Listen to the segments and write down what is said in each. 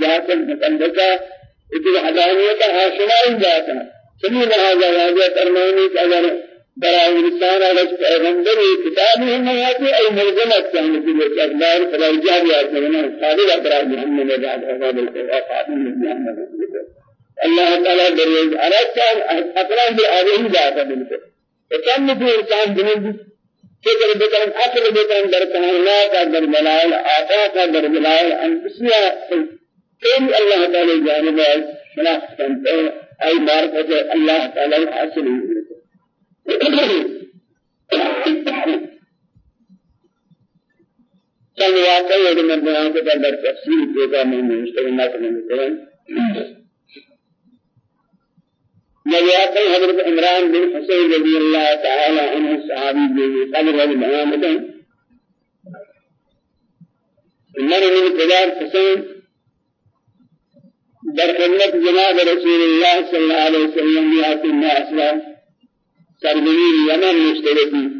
ذات المقدسة إذ وحدانية آشنائی ذاتا. سمی لہذا واضح فرمانی کہ اگر برای انسان اگر پیغمبر کتابی ہم آتی ای ملزمت چاہنے کی لیے اقدار فلا جاری آتی ہے خالد اقرار محمد بعد هذا بالقرآن خاتم محمد اللہ تعالی دریج عرب کا اقرار بھی ہی جاتا وكم في إنسان جنوب فكر بكرم أكل بكرم در كهنات در دلائل آفاق در دلائل أنفسية كل الله تعالى جانب شناخت كنت أي معرفة الله تعالى حاصل كان واقعي من بيان کے در تفسیر کے میں مشترک کرنے نبيات حضرت عمران بن الله تعالى عنه الصحابي بن قبر المعامدة من من قدار حسين. در خدمت جناب رسول الله صلى الله عليه وسلم يأتي الناس سرزمين يمن مشتركي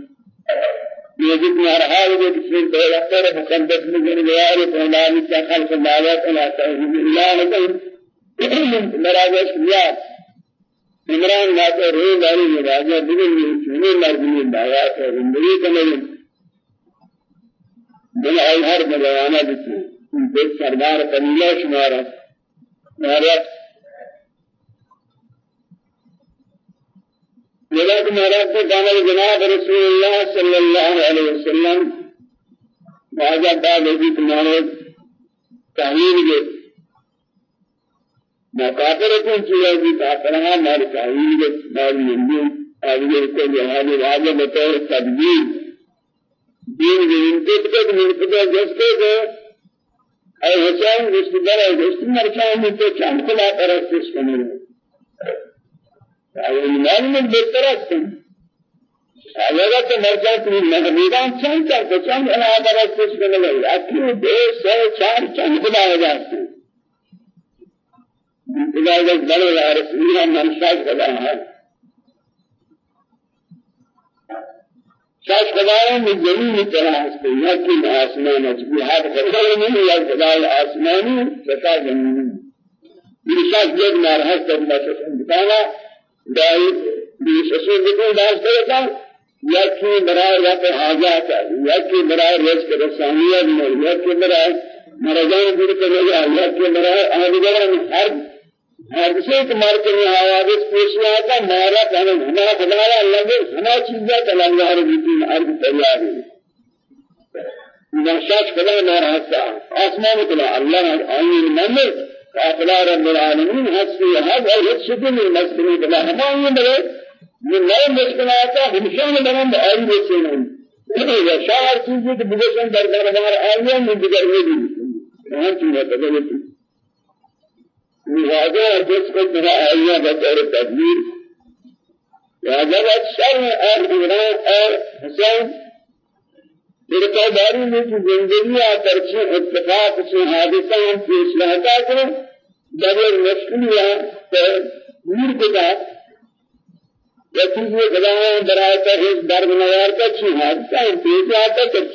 يجب مرحال بكسر بيغفر مقدس من غيار فهلال خلق الدعوات إلى توحيد الله لكم مراجع شريات عمران ناتے روح داری مراجع بگن چونے مردمی دعوات ہے زندگی کمیں بل ای ہر بیانہ دیتی بیت سردار قبیلہ مہارت لذلك مہارت کو کہنا جناب رسول اللہ صلی اللہ علیہ وسلم. واجب بعد ابھی تمہارے تحلیل کے مقابل کن چیزیں بھی کافرہ مار تحویل مار مندی آگے کو جہاد راجہ بطور تدبیر دین کے تک مرتبہ جستے کو اے حسین رشتہ دار ہے رشتہ مرچان میں تو چند کلا پرستش کرنے اے ایمان میں بہتر ہے اگر تو مرچان تم میدان چند کا چند أنا پرستش کرنے لگے اکیو دو سو چار چند کلا ہو جاتے ہیں إذا بلغ رسولها من شاش خداها شاش خداها من جميع طرح يكن آسمان أجبي هذا خداها من يجدال آسماني فتا جميع. بشاش جد مارها سبنا شسن بتانا دائی بشسن بکن داشت کرتا یکی برای رفع حاجات یکی برای رزق رسانیت یکی برای مرجان دور کرنے یکی برای آدگران ہر حادثے کے مار کے حوادث پیش آتا مارا کہنا ہما خدایا کے ہما چیزیں اللہ ربی ارض تیار ہے نشاش خدا مارا حتا آسمان کلا اللہ آئین ممر قافلہ رب العالمین حسبی حد اور شکل مسکن کلا ہما یہ بلے یہ نئے مشکلات ہمشان بلند آئی بچے شاہر چیزیں کہ بگشن در دربار آئیے میں میں بھی وہاں چیزیں بدلتی لہذا جس کو بنا آئیہ بطور تدبیر لہذا شر اور ایران اور حسین فرقہ داری میں کی زندگی آتر چھے اتفاق چھے حادثہ ہم پیش لہتا کریں دبر مشکلیہ پر میر کے بعد یا چیزیں خدایا برایتا ہے درد نیار کا چھے حادثہ ہم پیش آتا کر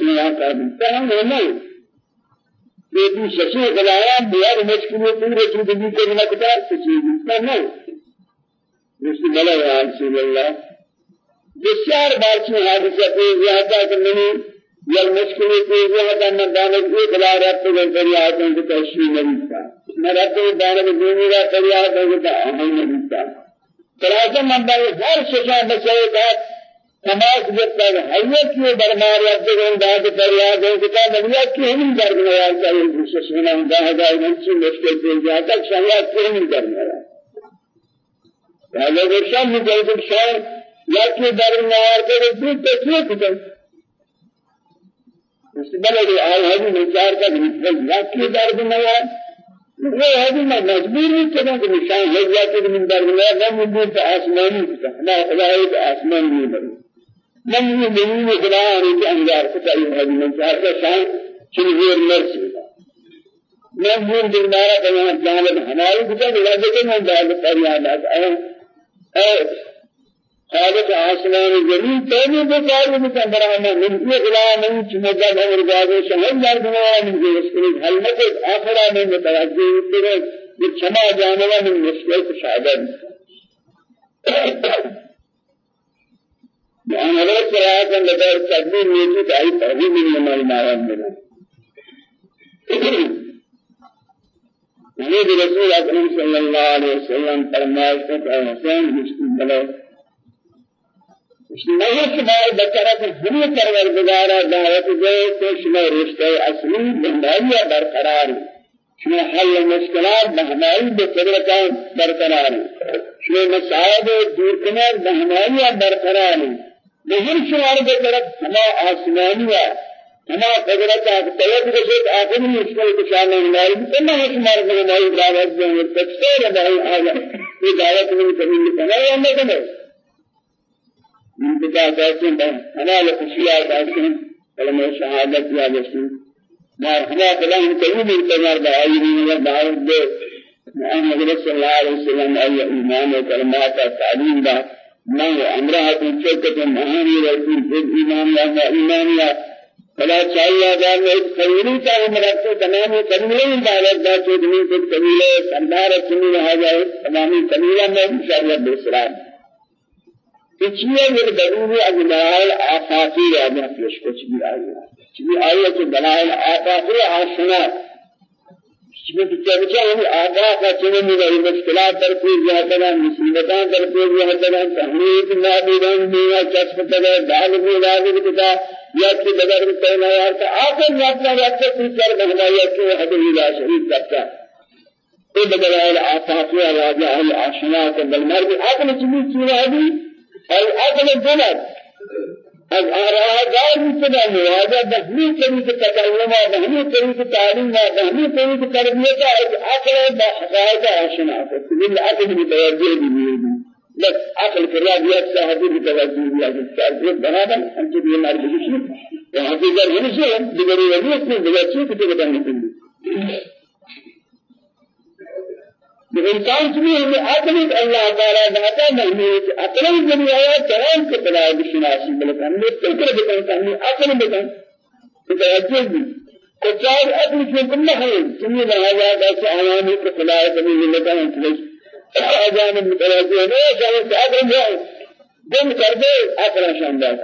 نہیں یہ ششی خدایا بیار مشکل پورے زندگی کو بنا کتا سچی اس میں رسول اللہ بسیار بار سے حادثہ پہ زیادہ نہیں یا مشکل پہ زیادہ نہ دانت کو خدا رب کو فریاد ہے کہ تشریح نہیں تھا نہ رب کو دانت کو میرا فریاد ہے کہ عمل نہیں تھا خلاصہ من ہر بات تماس جب تک حیت کی دربار یا جگن داد فریاد ہے کہ نبی کی ہم میں آ چاہیے دوسرے سنا دا ہے منچی مشکل سے جاتا شریعت کی ہم میں آ پہلے وہ شام میں جب شام یا کی آ کر دو تکلیف ہوتا اس بلے آل ہدی میں چار کا بھی یا کی میں آ وہ ہدی میں مجبور نہیں کرنا کہ نشان ہے یا کہ من آ وہ مجبور آسمانی ہمارا خدا ہے آسمان نہیں بنے من خدا رضي انجار كتاي هذه من شهر شان شنوير مرسي من يوم دمارا كما جانب ہماری کتا بلا دیکھے من دال فریاد اے اے خالق آسمان زمین تیمی برانا من یہ الہ من چمدہ بھر جاگے شہر جار بنایا من جو اسکریت حل مکت آخرہ من متوجہ اترے یہ چما من مشکل کشادر بأن هذا الصلاة لدى التقديم يجب أي تغيير من يمال ما يمنع حديث رسول أكرم صلى الله عليه وسلم فرمائش کہ حسین مشکل بلے نہیں شما بچارہ کو ہمیں پروردگارا دعوت دے تو شما رشتہ اصلی بندائی برقرار شما حل مشکلات بہنائی بقدرتان برقرار. شما مسائب دور کنر بہنائی برقرار. نہیں شمار بطرف ہما آسمانیہ ہما قدرت آپ طلب رسید آخری مشکل کشان ہماری بسنہ شمار بہنائی دعوت دے اور تکسیر بہائی آگا یہ دعوت میں کبھی لکھنا ہے یا نہیں کنے من بتا کہتے ہیں ہما لخشیہ کہتے ہیں کلمہ شہادت یا رسول مار ہما کلام کبھی نہیں تمہار بہائی نہیں ہے دعوت دے محمد صلی اللہ علیہ وسلم ای ایمان و کلمات تعلیم دا من امرأة شركة مهاني رسول ایمان یا ایمان یا فلا چاہیے اگر میں قبیلی کا مرکز تمام قبیلے دعوت کے قبیلے سردار سنی رہا جائے تمام قبیلہ میں اجمال آفاقی ہے میں پیش کچھ بھی آئی کہ دلائل کہ بچہ ہم آقا کا چنے میں مشکلات در پیش یہ تنا مصیبتاں در پیش یہ تنا تحریر نابیدان میں چسپ تگا دال میں کتا یا کہ بدر میں کہنا ہے کہ آخر یاتنا یاتنا کوئی کر بہنا یا کہ حد الہ شریف کرتا بدل ہے آفاقی راجہ ہے آشنا کے بلمر کی عقل چلی چیز ہے اور عقل از آراء دار مثل مواجه بهمي طريق تكلم بهمي طريق تعليم بهمي طريق تربية عقل بحقائق آشنا بالعقل متوجه به بس عقل الرياضيات ساعدين بتوجه بها التعبير بنابا أنت بيه مار بجيشي وحقيقة هنسي بغير وليس من بغير شيء كتب بتاني كله بإنسان سبيه هذه عقل الله تعالى ذاته مهمية عقل الدنيا تمام كتلا بشناسي بلكان مستقر بكان عقل بكان بتوجه بيه كتاب عقل في كل حال سمي لهذا بس أمامي كتلا بني بلكان تلش آجان متوجہ نہیں جانے سے اگر جائے دم کر دے اپنا شاندار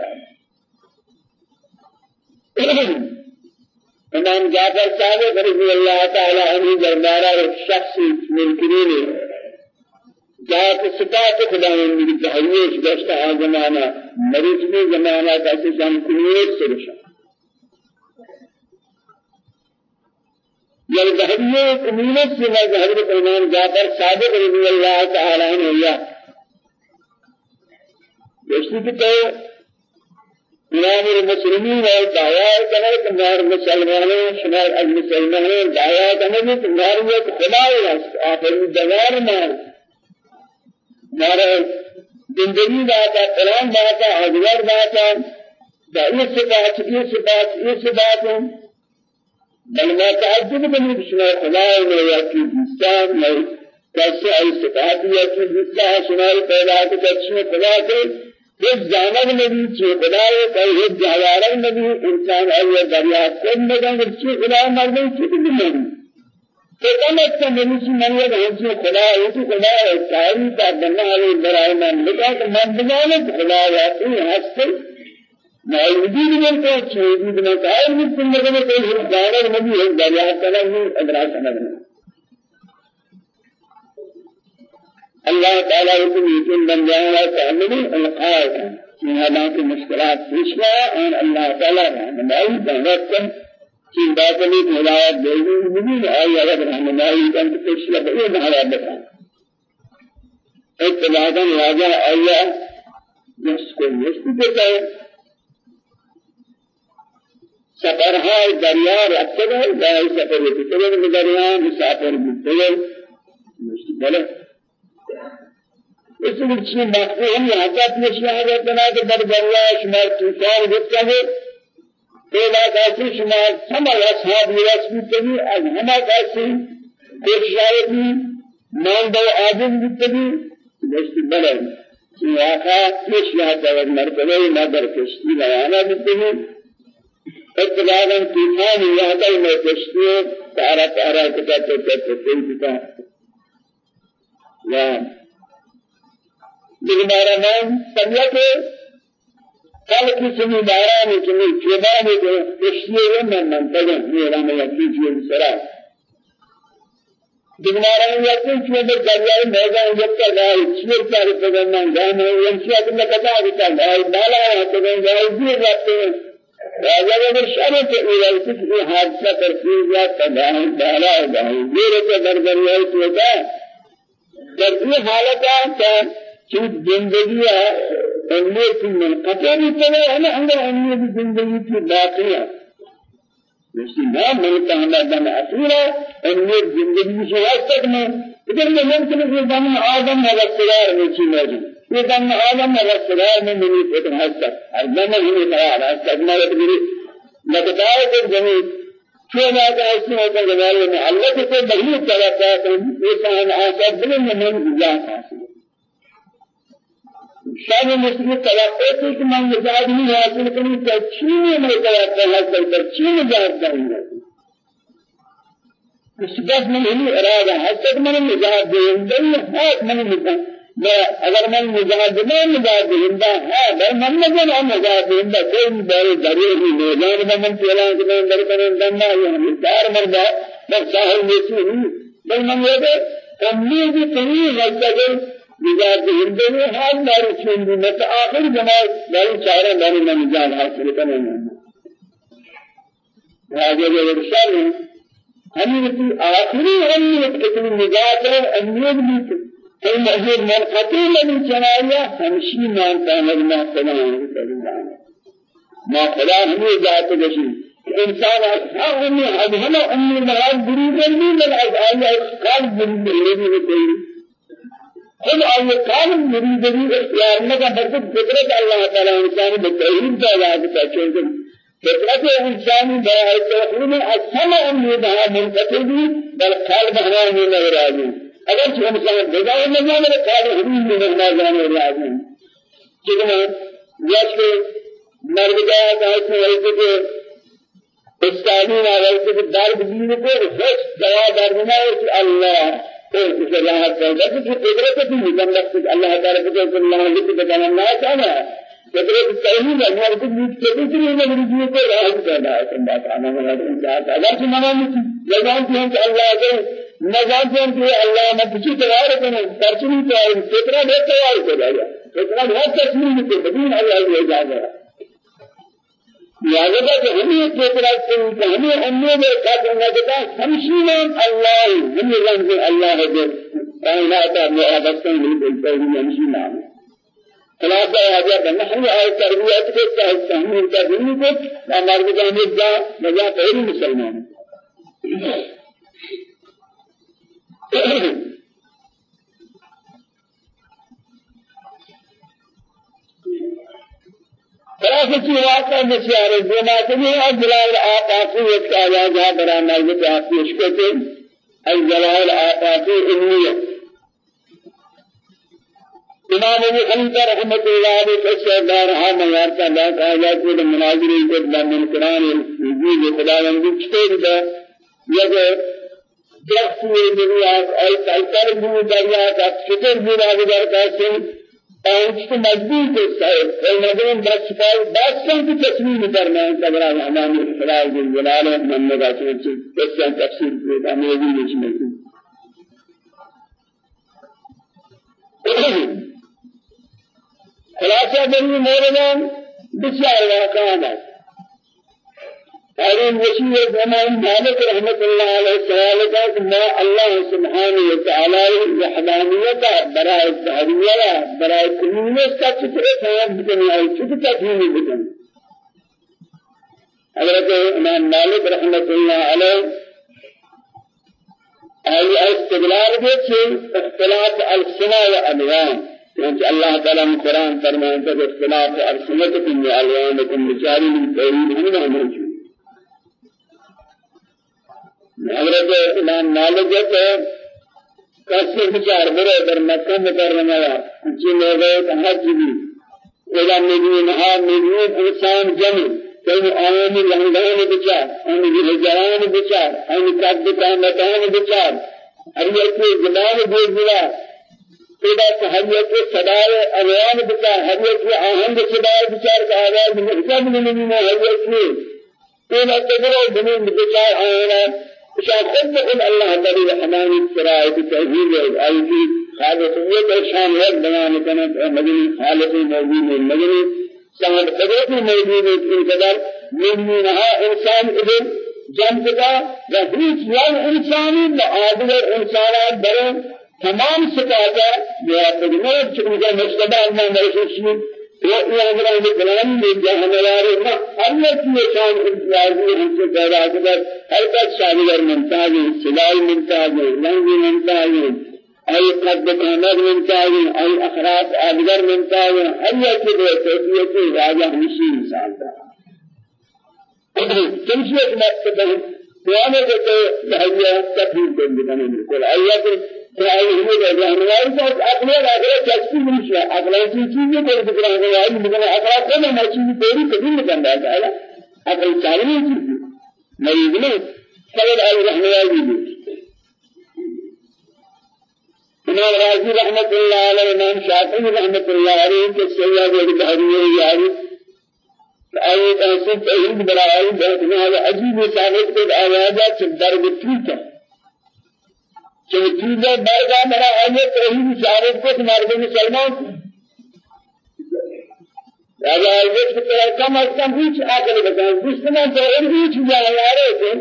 إمام جعفر صاحب رضی اللہ تعالی عنہ دربارہ ایک شخص ملکین جات صفات خداوند کی تحریش داشتا زمانہ مریض میں زمانہ کا جان کنیت سے رشا یا ظہریہ کمیونت سے میں حضرت امام جعفر صادق رضی اللہ تعالی عنہ یا. دوسری کی امام المسلمین اور دعویٰ کرے کہ مار مسلمانوں شمار دعویٰ کرے کہ تمہاری ایک خدا ہے آخر دوار مار مارا زندگی باتا کلام باتا حضور باتا دا یہ صفات یہ صفات یہ صفات. بل ما تعجب من خدای نے یا کہ انسان میں کیسے ای صفات کہ جس شمار پیدا اچھے خدا جس جانب نبی چھے خدا ہے کہ یہ جوارن نبی انسان ہے دریا کو مگر چھے خدا مرنے چھے بھی نہیں تو کم از کم نبی سے من یہ ہے خدا ہے کہ خدا ہے ساری کا بنا ہے برائے من لگا کہ من بنانے خدا ہے کہ ہستے موجود من کو موجود من قائل من كل مدن کو دار نبی ہے دریا تعالی نے ادرا اللہ تعالی کو یقین بن جائے گا تعمل القائل من هذا کی مشکلات پیش اور اللہ تعالی رحمائی دعوت کر کہ بات میں ہدایت دے دی نہیں آئی اگر رحمائی کا پیش لگے یہ حالات بتا اتباعا راجا آیا جس کو مستقبل سفرهای دریا رفته گئے دای سفر گئے دریا مسافر گئے بله اس میں چیز مفہوم حضرت نشان رکھنا کہ در دریا شمار طوفان ہوتا ہے پیدا کیسی شمار سما اصحاب یاس بھی از ہما کیسی کوشش آئی مان دو آدم بھی بله سیاقا پیش یاد دور مرتبه مدر کشتی بیانا بکنی اتباعاً طوفان یاد میں کشتی تارا تارا کتا کتا کتا کتا یا دیگرارا نام سمیت کل کسی باران کمی چوبان کشتی ہے من منتظر میرا میں یکی چیز سرا دیگران یکی چیز دریائے میدان جب کا گائے چیر چار پگنن کتا بالا ہے پگن گائے دیر رہتے ہیں راجا اگر شرط ہے کہ حادثہ ترتیب یا تباہی بالا ہے دیر کے دربریائی تو ہوتا در یہ حالت ہے کہ زندگی امنیت کی منقطع بھی چلے ہے نا اندر امنیت زندگی کی باقی ہے۔ اسی نام ملتا ہمیں دم اصورا امنیت زندگی سے واسطہ میں۔ ادھر میں ممکن ہے دم آدم رسولار میں چی موجود یہ دم آدم رسولار میں منی فتن حسد ہر دم ہی خیال حسد مرد میری مقدار کو زمین شو ما كان هذا جمال من الله کو بغیر چلا تھا تو یہ سان من شان مسلم توقع تھی کہ میں مزاج نہیں حاصل کروں تو چین میں توقع حاصل کر چین جان جاؤں اس بس میں نہیں ارادہ حسد میں مزاج دے دل ہے میں مزاج میں اگر میں مزاج میں مزاج دے ہے میں من میں نہ مزاج دے کوئی بڑے درے نہیں میدان میں من چلا کہ میں اندر کرنے دنا یہ دار مردا بس ساحل میں سے نہیں میں یہ امید کہیں غلط نجات ہندو حال داری چھوندی میں تو آخر جماع داری چارہ داری میں نجات حاصل کرنے میں راجے کے ارشاد ہے ہمیں کی آخری اہمیت کتنی نجات ہے اہمیت بھی کئی مہر منقطع لگی چنایا ہمشی مانتا ہے ما خدا ہے ما خدا ہمیں ذات گشی انسان اصحاب میں اب ہم امي مراد بری نہیں لگا آیا قلب کوئی آئیے کام مرید بھی اختیار میں کا برکت فطرت اللہ تعالی انسانی بتوحید کا علاج کا چونکہ فطرت انسانی برائے توحید میں اصل امید ہے منقطع بھی بل قلب ہمارا میں نہ راضی اگر جو انسان بجائے نہ جانے قلب ہم میں نہ جتنا جیسے مرد کہ ایسے کہ استعمال على الدرب دين کو خوش دوا درنا ہے اللہ تو اس اللہ تعالی کی قدرت کی مجمد اللہ تعالی کو اللہ کی بتانا نہ چاہنا ہے پیدا ہے تعالی نے چاہتا اگر کہ منا نہیں جان کہ اللہ کے نظام سے اللہ نے کچھ تیار کرنا ترجمہ بے تیار کر دیا فطرہ بہت تسلیم کے بدون اللہ اجازت ہے لہذا کہ ہمیں فطرہ سے ہمیں امید میں کیا کرنا چاہتا ہمشین اللہ ہمیں رنگ اللہ ہے کائنات میں آبستان نہیں بولتا ہے ہمشین نام خلاصہ آجا کہ نحن آئے تربیت کے تحت تحمیل کا دنی کو ہمارے کو جا مجا پہلی مسلمان خلاصة واقع مسيار الدنيا كمية الجلال آقاقي يتكايا جاء برا مرض آقي اشكتين الجلال آقاقي إنية امام ابو حنیفہ رحمۃ اللہ علیہ کے سردار ہاں معیار کا تعالی کو مناظری کو من قرآن یہ خدا نے چھوڑ دیا یہ درخت میں دنیا اور کلچر بھی دریا کا فکر بھی کا اور خلاصہ بنی مولانا بسیار واقعہ ہے هذه وسيلة زمان مالك رحمة الله عليه سؤال ما الله سبحانه وتعالى وحدانية براء التحرية براء كمينة كتير فهم بدنا أو كتير تفهم بدنا حضرت إمام مالك رحمة الله عليه أي استدلال بيت اختلاف ألسنة والألوان يعني الله تعالى من القرآن فرمان اختلاف ألسنتكم وألوانكم بجاري من توحيد هنا موجود حضرت امام مالک ہے کیسے بچار برے در مکہ مکرمہ جی لوگ حج بھی ولا مدین ہا مدین انسان جمع کہیں آئین لہنگان بچار آئین لہجران بچار آئین قد قامتان بچار حریت کی زبان بھیج دلا پیدا حریت کی صدای اریان بچار حریت کی آہنگ صدای بچار کا آواز مرکب نہیں ہے حریت کی پیدا تبرو بنی بچار آئین شاید خود اللہ بری رحمانی تحویل ہے آئی کی خالصیت اور شان بیان کنت اور مدنی خالص موجود ہے مدنی صاحب قدرت موجود ہے ان قدر من نہا انسان ادھر جنت کا و هیچ یان انسانی لآدگر انسانات برن تمام صفاتا یا تجمعات چکمکہ مصطبہ اللہ يأمر بالكلام بالجهلار ما أرنت نشان إنسان إنسان كذا كذا هل تشاهد من تاجي سلاي من تاجي لانج من تاجي أي قد كامر من تاجي أي أخراج أدغر من تاجي هل يكذب يكذب راجع مشي إنسان تمشي ما تبغى وأنا قلت هيا تبين بين بين الكل هيا أيات فأيه الرحمن صاحب أقله أقله تشكي من شيء أقله چیزیں کوئی ذکر ہے ہے لیکن أقله کوئی نہ چیز کوئی کبھی نہیں کرنا ہے أقل چاہیے چیز مریض نے امام راضي رحمة الله عليه امام عجیب ثابت کو آوازات درد ٹھیک ہے کہ چیزیں برگا مرا آئیے توحید شہادت کو مرد مسلمان. راجا آئیے کہ کم از کم هیچ عقل بتائیں دشمن تو ان هیچ جانے آ رہے تھے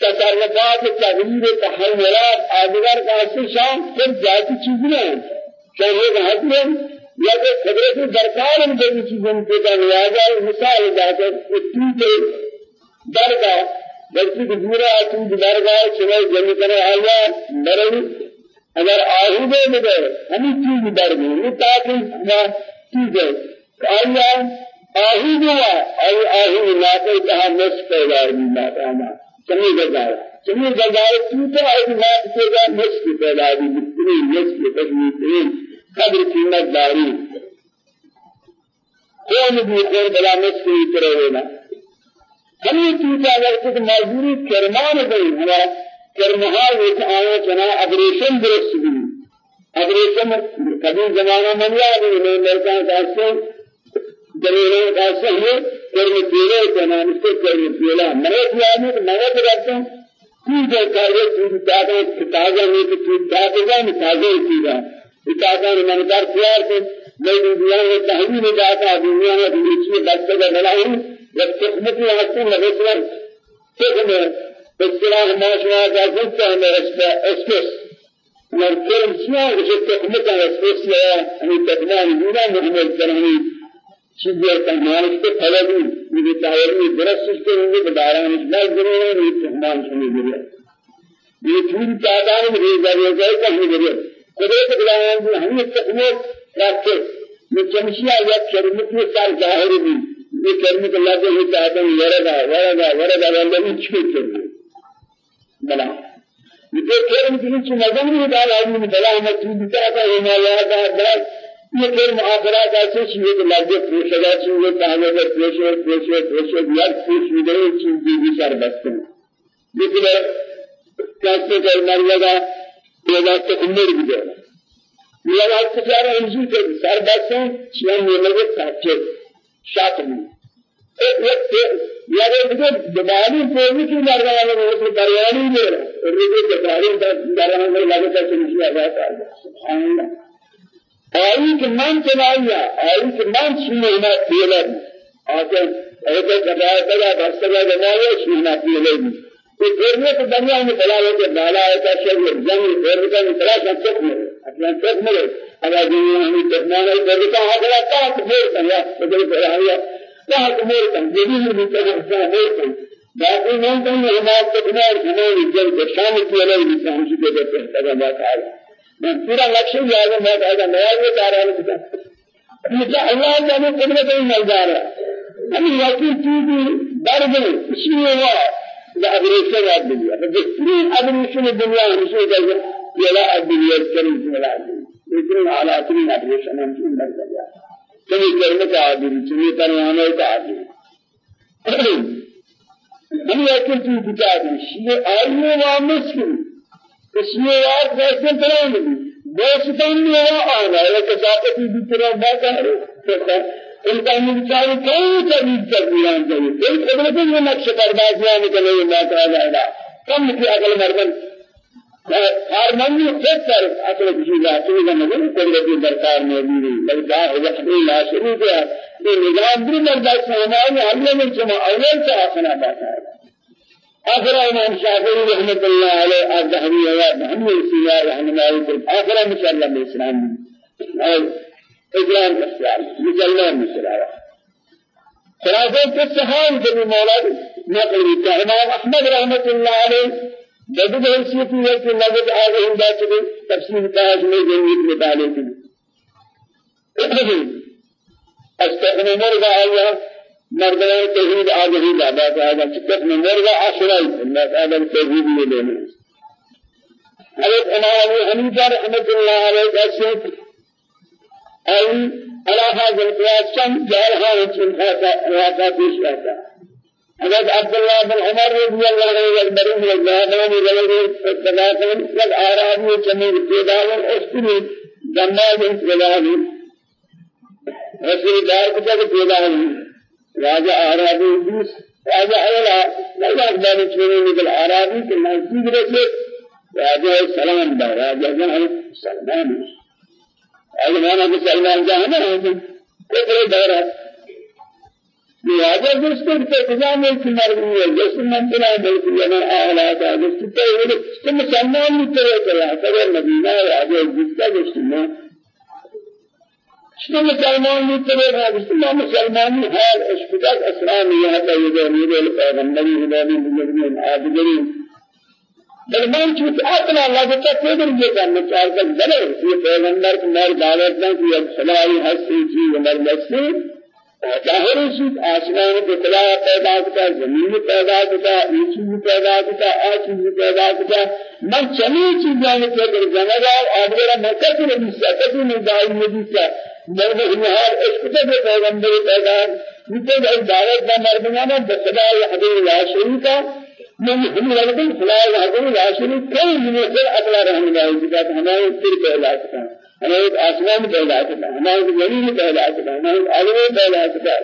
تصرفات تغییر تحولات آدگر کا شان پھر ذاتی چیزیں ہیں چاہے حد میں یا کہ قدرت درکار ان جیسی چیزوں کو کا نیاز ہے مثال جاتے اتنی درگاہ بلکہ دورا تو درگاہ چلے جن کرے آیا؟ مرن اگر آہودے مدے ہمیں چیز در گئی یہ تاکہ نہ چیز ہے آیا آہود ہوا آئی آہود لاتے کہا نس پیدا ہے ماتانا چمی گزارا چمی گزارا توتا ایک نات پیدا نس کی پیدا ہے بکری نس کی تجمیل قدر قیمت داری. کون بھی کوئی بلا نس کی طرح ہونا ہمیں اگر کچھ مزدوری کرمان گئی ہوا کرمہا ایک آیا چنا اگریشن درست بھی اگریشن کبھی زمانہ من یاد ہے میں لڑکا کیسے دلیلوں کیسے ہے کرم پیلے چنا اس کرم پیلا. میں یاد ہے میں کرتا ہوں کوئی جو کارے کوئی دادا تازہ نہیں تو کوئی دادا نہیں تازہ ہی تھا تازہ نے من کر پیار کو میں دنیا میں تحویل جاتا دنیا میں دوسری بچے کا بنا ہوں والتخمة وحسن مثلا تخمة باصطلاح ما شاء جازت هذا اسمس والكلم شنو وش التخمة اسمس يا يعني تخمان دونا محمد كلامي چیزیں تمہارے سے پھلے مجھے چاہیے درست سے مجھے بتایا ہے میں ضرور ہے یہ تہمان سنی گئی یہ پوری تعداد میں یہ ضرور ہے کہ ہم ضرور قدرت بلائیں ہم تخمت رکھتے میں جمشیا یا شرمت میں سال ظاہر بھی یہ کرنے کے لگے ہی چاہتے ہیں وردا وردا وردا وردا نہیں چھوٹ کر بلا یہ کرم کی چیز نظم نہیں ڈالا ہے بلا ہم چیز چاہتا ہے میں یاد ہے بلا یہ پھر معافرات ایسے چیزیں کہ لگے پوچھا چیزیں کہنے میں پوچھے پوچھے پوچھے یار پوچھ بھی گئے چیز بھی بھی سر بستے ہیں لیکن کیسے کر مر لگا یہ بات تو عمر بھی گیا یہ بات تو سارا انجو کے سر بستے ہیں چیئن میں لگے ساتھ شاطر یا دیکھو دماغی پوری کی ہے وہ دریانی میں رضی دکاری کا درانا میں لگے تو سمجھ آ جاتا ہے سبحان اللہ آئی کہ من چلایا آئی کہ من سننا پیلا آگے ایسے کہا تھا بس کا جماعت سننا پیلا تو کرنے تو دنیا میں بلا ہے کہ بالا ہے کہ شر جنگ پھر کا طرح سب ہے اپنا سب ملے اگر دنیا میں تکنا تو کا حاضر ہے تو پھر کیا بدل کر رہا لا أموركم جميع المتنفع أموركم باقي من كان حماية تكمال حماية الجل شام في عليه بسهم شكو جبت هذا ما تعالى من پورا لکشن یاد ما تعالى نیا یہ چارہ لکھتا یہ اللہ جانے قدرت ہی ملدار ہے ہم یقین چیزی درد اسی ہوا دا ابریشن یاد دنیا بہترین ابریشن دنیا ہمشہ جائے ولا أدري يذكر ولا أدري لكن على تمہیں کرنے کا عادل تمہیں کروانے کا عادل ہم یہ کہ تو بتا دیں یہ آئیے وا مسکن اس میں یاد کیسے کریں گے دوستان نے وہ آنا ہے کہ ذات کی بترا نہ کرے تو ان کا انتظار کئی طریق کر دیا جائے کوئی خبر نہیں نقش پرداز نہیں کرے نہ کرا جائے گا کم کی اگل مرمن کارمندی خود پر اصل کسی لاسوی کا مگر قدرتی درکار موجود ہے بل جاہ وقت لاسوی کے بے نظام بھی مرد سے ہمارے ہم نے من سما اول سے آسنا پاتا ہے آخر إمام شافعی رحمۃ اللہ علیہ الدہری ہے محمد سینا رحمۃ اللہ علیہ آخر مسلم اسلام اور آه، اسلام اختیار مسلم مسلم. خلاصہ کچھ حال جب مولا نقل امام أحمد رحمۃ اللہ علیہ بدل حیثیت ہے کہ لفظ آگے ہم جا چکے تفسیر کاج میں جنگیت میں ڈالے تھے استقن مرغا آیا مردمان توحید آگے ہی لابا آگا استقن مرغا آشرائی اللہ تعالی توحید میں لینے حضرت امام حنیفہ رحمت اللہ علیہ جیسے ای علاقہ ذلقیات چند جارہاں چنخواتا واقع پیش کرتا حضرت عبد الله بن عمر رضي الله عنه يقبلون والجهادان رجل التلاقون والآرابي جميل الجدال والأسطري جمال الجلال رسول دار كتاب الجلال راجع آرابي بيس راجع أولا لا يقبل شيئا بالآرابي كما يسيد رسول راجع السلام دا راجع جهل سلمان هذا ما نقول سلمان جهل كفر دارات لهذا کہ مرضی ہے جیسے من آلا دا دوستوں کے وہ تو مسلمان مترے کرا سر مدینہ ہے آگے جستا دوستوں شنو مسلمان مترے کرا دوستوں مسلمان حال اشتداد اسلام یہ ہے یہ میرے پیغمبر ہدایت مجرمین عابدین من چوت اپنا اللہ کا قدر یہ کرنا چاہتا ہے یہ پیغمبر کو مر دعوت نہ کہ صلاحی ہستی ظاہر چیز آسمان کو خدا پیدا کرتا زمین پیدا کرتا یہ چیز پیدا کرتا آ چیز پیدا کرتا من چلی چیزیں کے در جنگا اور میرا مکہ میں بھی سکتی میں دائی میں بھی کیا میں نے نہار اس کو تو پیغمبر پیدا مجھے ایک دعوت کا مردانہ بخدا حضور لا شریکا من ہم لوگوں خدا حضور لا شریک کئی من سے اگلا رہنے والی ہمارے پھر پہلا کرتا ہمیں ایک آسمان پیدا کرنا ہمیں ایک زمین پیدا کرنا ہمیں ایک عالم پیدا کرنا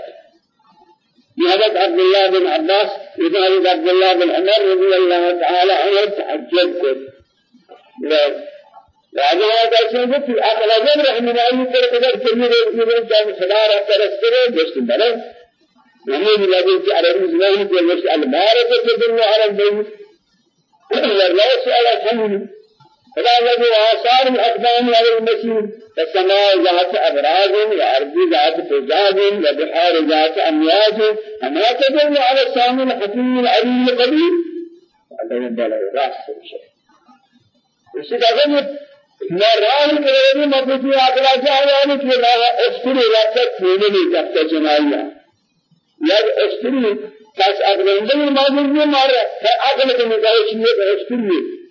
حضرت عبد الله بن عباس حضرت عبد الله بن عمر رضي الله تعالى عنه تعجب کو راجع کیسے ہیں کہ أقل اجر رحمہ اللہ پر قدر چلی رہی ہے جب صدا رہتا رستے دوست بنا ہمیں لگے کہ عربی زبان کے وش المعرفه تدل على البيت لا سؤال عنه فلا الذي آثار الأقدام على المسير فالسماء ذات أبراج وأرض ذات فجاج وبحار ذات أمياج أما تدل على السامي الحكيم العليم القدير. يدل على راس الشيء اسی طرح میں راہ کرے مدتی اگلا جانے کہ راہ استری رات کھولنے نہیں کرتا جنایا یا استری کس اگرندے موجود نہیں مارا ہے اگلے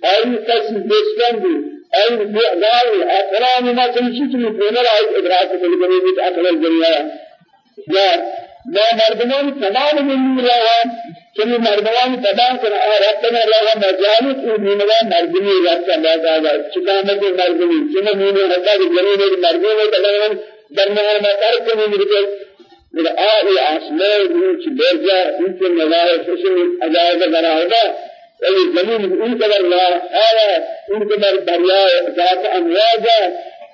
أي قسم بيستندي أي بيعدار أكرام ما تمشيت من دون رأي إدراك بالجميع أكل الدنيا يا ما مردمان تمام من الله كل مردمان تمام كنا ربنا الله مجالس ومنوا مردمي ربنا ما قال شكامة مردمي كنا من هذا الجميع مردمي تمام درمیان میں ترک نہیں ملتے میرا آئی آسمان روچ بیرجا ان کے نظارے خوشی عجائب أي زمين إن قدر لا آية إن قدر دريا ذات أمواجا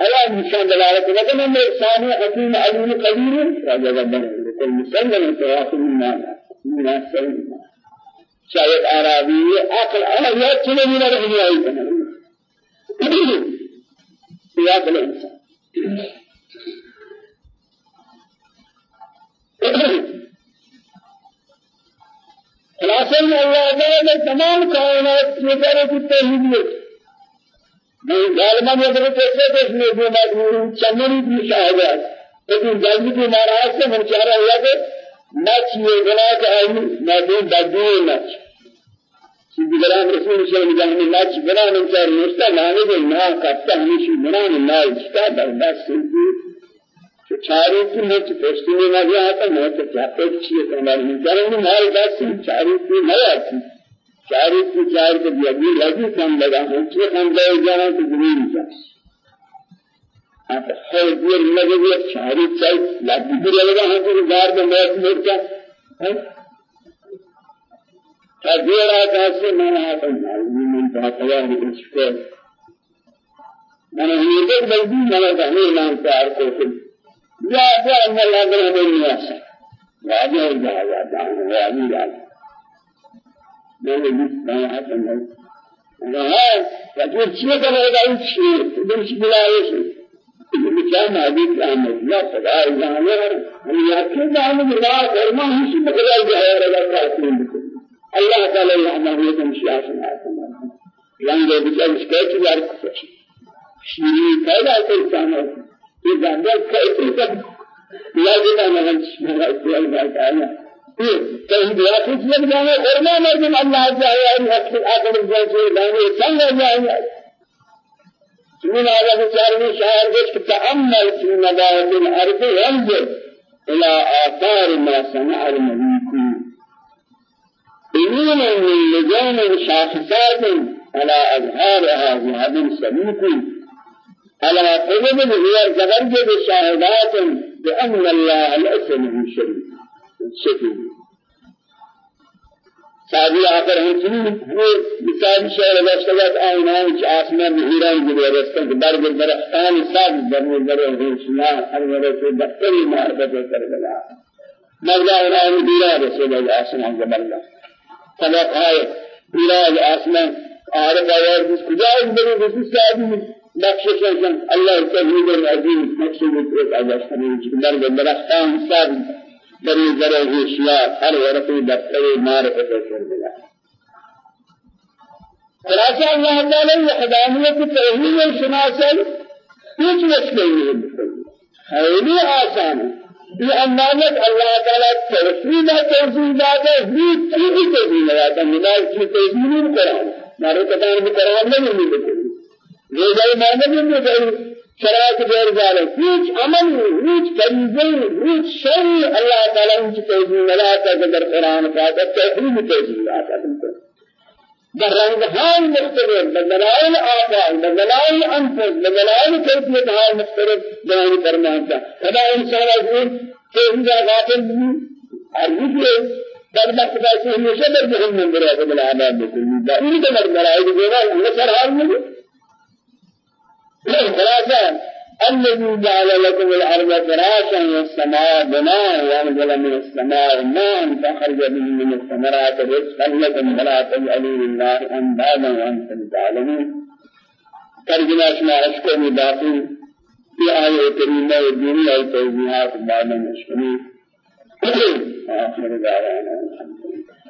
ألا نشان دلالة لكن هم إحسان حكيم عليم قدير. راجع ربنا لكل مسلم تواصل المعنى من السلم شاید آرابی عقل آیات چنه من رحمی آئی کنه یا عقل انسان خلاصہ میں اللہ تعالی تمام کائنات کی طرف توحید ہے میں اگر کیسے کچھ نہیں جو مجبور چندنی کی شاہد لیکن جلدی کے ناراض سے من چاہ رہا ہے کہ نہ چیئے گناہ کا آئی نہ دین بدو نہ دیگران رسول شما جهنم ما چی بران انچار نوستا مانے دے نا کتا ہمیشی بران نا اچتا بردست سنتی چاری کی موت پوشتی میں نہ گیا تھا موت کیا پیٹ چیئے ہمارے جنگ میں مال دس چاری کی نہیں آتی۔ چاری کی چار کے بھی ابھی لگی کم لگا ہوں کہ ہم گئے جانا تو زمین جا آپ خیر دیر لگے گئے چاری چاہیے لگی بھی لگا ہوں کہ گار میں موت موت کا هذا المعلوم من تحتواه الإشكال من هيدك بلدي من تحميل من تعرفه يا أبا أن الله قرأ من الناس وعجل الجهاز دعوه وعجل جهاز من يجب ما يحسن وها فجور شيء كما يدعو شيء دمش بلا يشيء بكام عبيد أحمد لا فدار الجهاز أن يأكل دعوه بالله فرما هشي بقرأ الجهاز رضا قاتلين بكم الله تعالى يحمد يكون شيئا سمعكم لأن بجال شكاية يارك شيري كذا كل سنة إذا عندك كيف تب لا جنا من شمال الله تعالى كان بلا كيف يبغى ورما ما جم الله تعالى يحكي آخر الجلسة لأنه سنة جاهل من هذا الشعر شاعر قلت تأمل في مدارك الأرض ينظر إلى آثار ما صنع الملوك بنون من لجان شاخصات على أظهارها ذهب سميك على قلب الغير زبرجد شاهدات بأن الله ليس له شريك. شكل سادی آخر ہم چنین وہ مثال شعر رسالت آئینان چ آسمان ہیران گلے رستن در درختان ساد در در ہوشنا ہر ورے سے بہتری محبت کر گلا مولا انہاں دیرا رسول اللہ آسمان زبردست طبق ہے بلاد آسمان عارف آوار جس کجائز بنی رسول صاحبی بخشش کن اللہ تبلیغ العظیم مقصود ایک آجاز کرنے جندر درختان سب بری ذرہ ہوشیار ہر ورقی دفتر مار فتر ملا خلاصہ اللہ تعالی وحدانیت توحید شناسل کچھ مسئلہ نہیں ہے خیلی آسان ہے یہ اندازت اللہ تعالیٰ توفید ہے توفید ہے یہ چیزی توفید ہے تو مدار کی توفید نہیں قرآن مارے کتان میں قرآن نہیں ملتے نہیں ملتے شرائط غیر جالے هیچ عمل هیچ فریضه هیچ شيء الله تعالى ان توفید ملاتا در قرآن کا توفید توفید آتا در رنگهای مختلف بدلائل آفاق بدلائل انفس بدلائل کیفیت های مختلف بیان فرماتا خدا انسان ازین توحید غافل بھی عربی کے در مقصد سے ہمیشہ در جہنم برا کے بلا عذاب بکلی دا ان کے مرمرائے دینا اللہ سر حال میں الذي جعل لكم الأرض فراشا والسماء بناء وأنزل من السماء ماء فخرج به من الثمرات رزقا لكم فلا تجعلوا لله أندادا وأنتم تعلمون. ترجمة اسمع أشكر باقي. في آية كريمة الدنيا توجيهات بعد مشكلين آخر دعوانا. الحمد لله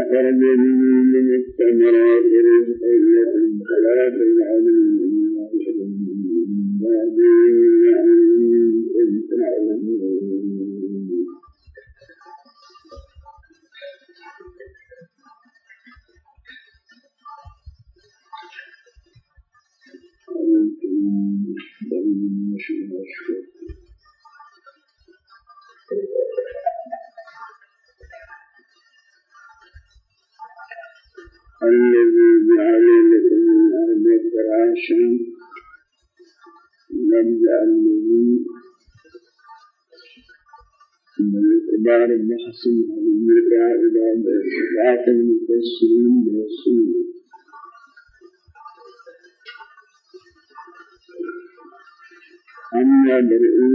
أخرج به من الثمرات رزقا لكم فلا تجعلوا بعد أن تعلمون الذي جعل لكم الأرض فراشا لم يجعل له باعتبار البحث المرجع إلى صفات المفسرين برسول أما برئي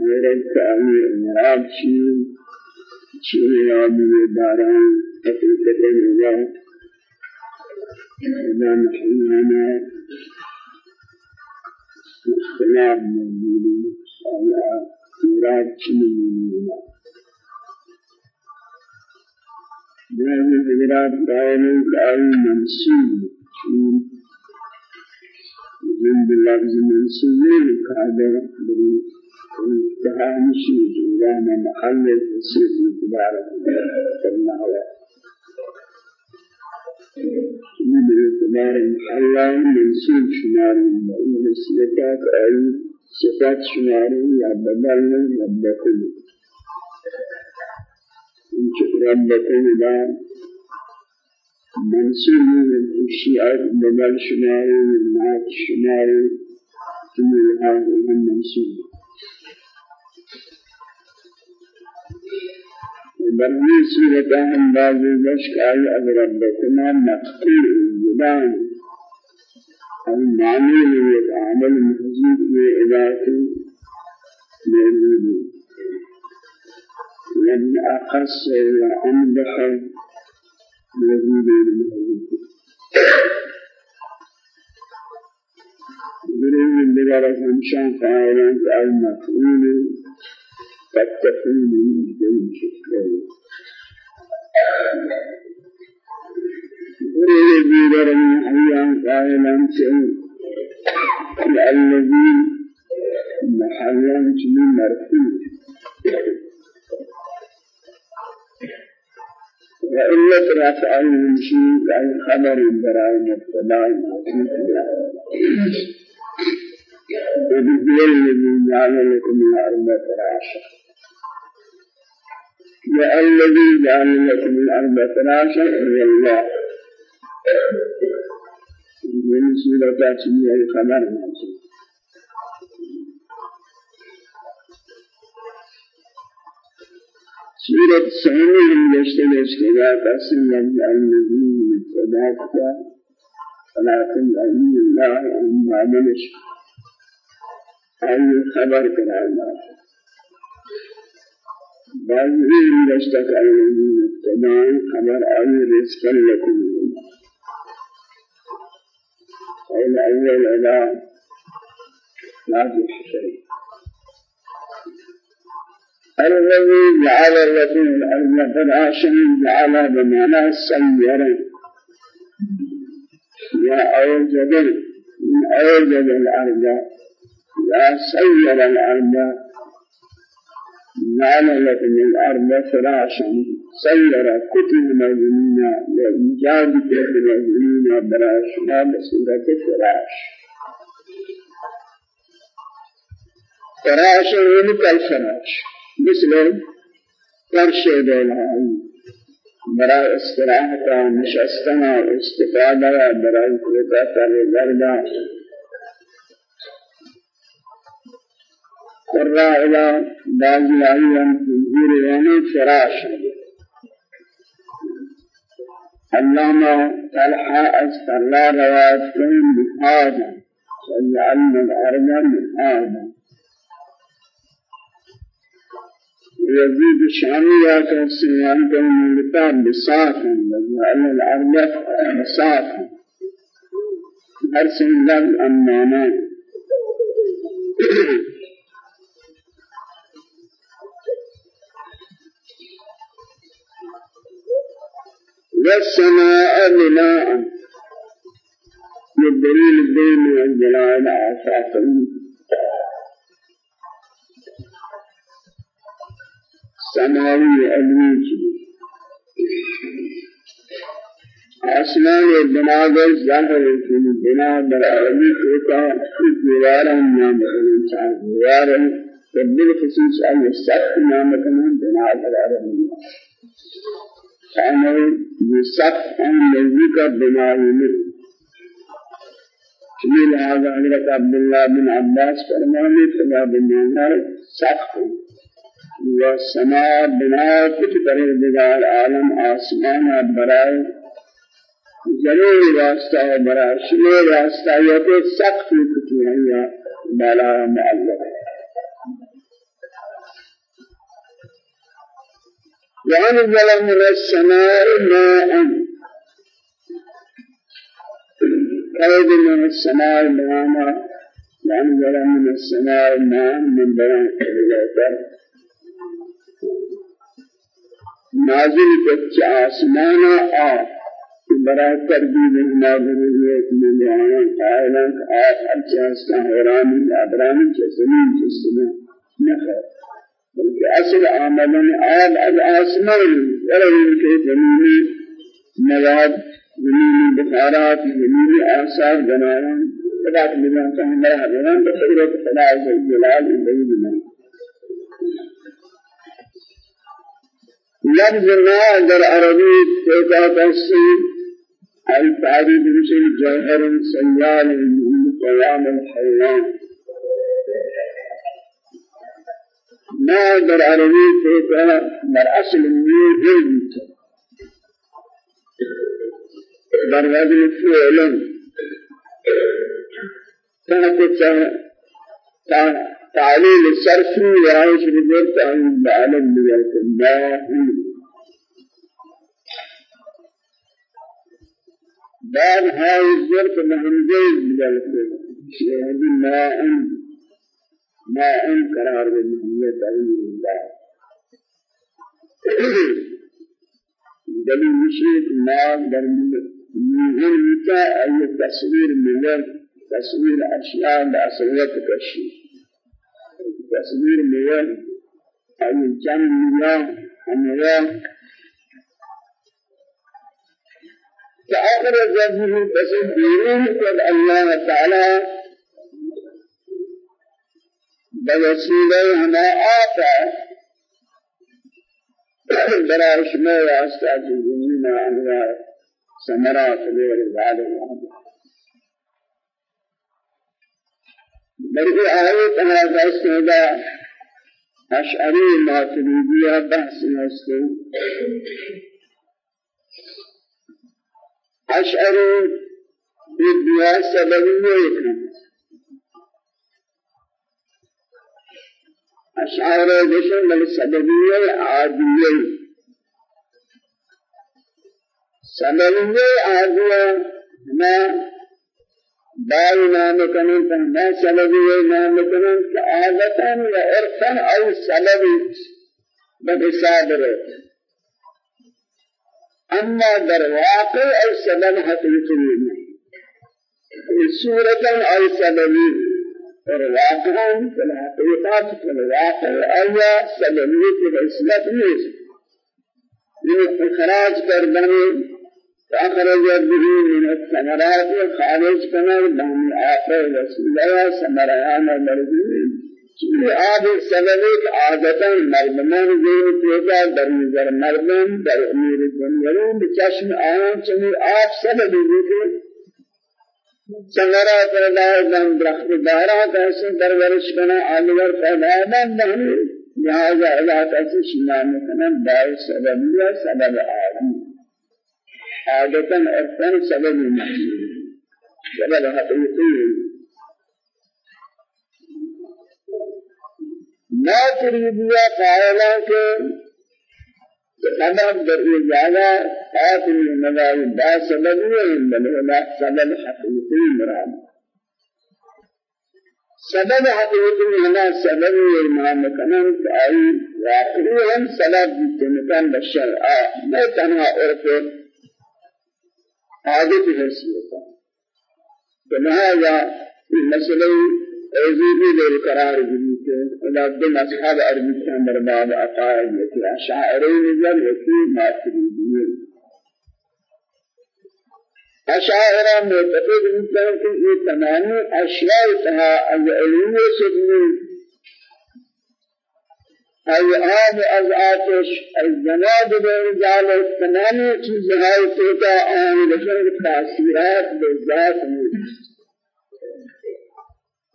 غير التأمير مراد شيء شيء يعمل داران حقيقة الله إذا نحن اختلاف موجود على مراد شنو بعض الحجرات قائلين كأي منسوب جنب اللفظ منسوب كعدر بالانتهاء مشي جنبانا محل التسير متبارك فالنهوى باعتبار الله منسوب شمار من صفات أي صفات شمار يا بدل يا بدل ربكم لا منسوب من الشيعة بدل شمار من نات شمار ثم هذا المنسوب برمی صورت ہم بازی بشک آئی از ربکما مقتول زبان المعنی لیت عمل محضوب میں علاقی موجود لأن أخص وأنبح موجود الموجود بريد بغرة همشان قائلان المفعول قد تكون من جنب شكرا بريد بغرة أيام قائلان الذين محلا من مرفوع وإلا رفع المشيء أي خبر براء مبتدا وبذل الذي جعل لكم الأرض فراشا يا الذي جعل لكم الأرض فراشا هو الله من سورة تسمية الخبر ماشي سورة ثانية من يشتغل اشتغال قسم لفظ الذي مبتداك ولكن أمين الله أن معملش أي خبر كلام بعضهم يشتغل الذي مبتداك خبر رزقا لكم. أي الأول إلى لا تحشرين الذي جعل لكم الأرض فراشا جعل بمعنى سيرا يا أوجد من أوجد الأرض يا سير الأرض جعل لكم الأرض فراشا. سير كتب مجنون وإيجاد كتب مجنون براش ما بسيرة فراش فراش ونكال فراش. مثل فرش دولهایی برای استراحت نشستن و استفاده و برای کلتا قرى إلى بعض أيام تنزير يعني فراش علامة طلحة أستغلا روایت بهذا وجعلنا الأرض بهذا يزيد الشامية كالسيان كالملتان بصافا وجعل الأرض بصافا أرسل الله والسماء بناء. للدليل الدين والجلال عصافا سماوی علمی کی آسمان بناگر ظاہر کی بنا در عربی کو کا دیوارا نام انسان دیوارا تبدیل خصوص ای سخت نام کنن بنا در سامو یہ سخت ان لذی کا بنا ہے چلی لہذا حضرت عبداللہ بن عباس فرمانے فلا بنا سخت والسماء بنا کچھ پروردگار عالم آسمان برائے ضرور راستہ برائے شمع راستہ یہ تو سخت کچھ ہے یا بالا معلق وأنزل من السماء ماء؟ أيضا من السماء ماء وأنزل من السماء ماء من بيان نازل کچ آسمانا آ برای تربیب نازل کہ جانا قائلان آت اچھاستا حیرانی ابرانی چسنین چسنین نخیر بلکہ اصل آمدن آب از آسمان. ورہی کے زمینی مواد زمینی بخارات زمینی آثار خدا کی نظام سے ہمارا حضران بخیرت خدا عز و جلال اندہی بنائیں لفظ ما در عربی تیتا تحصیل التعريف بشيء جوهر سيال من قيام ما در عربي تيتا در أصل النور جلد در وزن فعلا تحت تعليل الصرفي وعيش بذلك عن بعلم بذلك الله. بعد هاي الظرف مهنجين بذلك. شهد ماء ماء قرار بالمهنية تعليم الله. دلیل مشرق ما در من متا أي تصوير من تصوير أشياء بأصلية كشي تصوير من أي جمع أنواع فآخر جزه تصديره قد الله تعالى بوسيلة هما آتا برای شما واسطه زمین انواع ثمرات غیر ذلك بلکہ آیت هذا السوداء أشعري ماتريدية بحث نفسه أشعري بديا سببية أشعار جسم بل سببية عادية سببية عادية ما باي نام کنن فهما سببية نام کنن عادة وعرفا أو سبب بحساب رأي أما در واقع ای سبب حقیقی نہیں صورتا ای سببی در واقع فل حقیقات فل واقع ایا سببی کی حیثیت نہیں یہ اخراج کردن فأخرج به من الثمرات خارج كما بهم آخر وسيلة ثمريان مرضين چونکہ آب سبب عادتا مردمان دین پیدا در نظر مردم در امیر دنیاوی بچشم آن چمی آب سبب دیتے سنگرا پیدا دم درخت دارا کیسے درورش کنا آلور پیدا دم دم لہذا علاقہ سے شمام کنا بائی سبب یا سبب آدم عادتا ارفن سبب محسوس سبب حقیقی ما تريدوا قائلا کہ سبب در جاگا آت المنائی با سبب بلولا سبب حقیقی مراد. سبب حقیقی هنا سبب امام کنن آئی واقعی سبب جنتان بشرع میں تنها عرف عادت حیثیتا تو لہذا مسئلہ عزیزی للقرار جديد ولكن دم أصحاب أربعين برباب عقائد يكي أشاعرين نزل يكي ماتريدين أشاعرة معتقد إنسان في یہ تمام أشياء تها العلوم سبني الآن از آتش الزناد برجال تمام چیزهای توتا آن لشن تاثیرات بذات موجود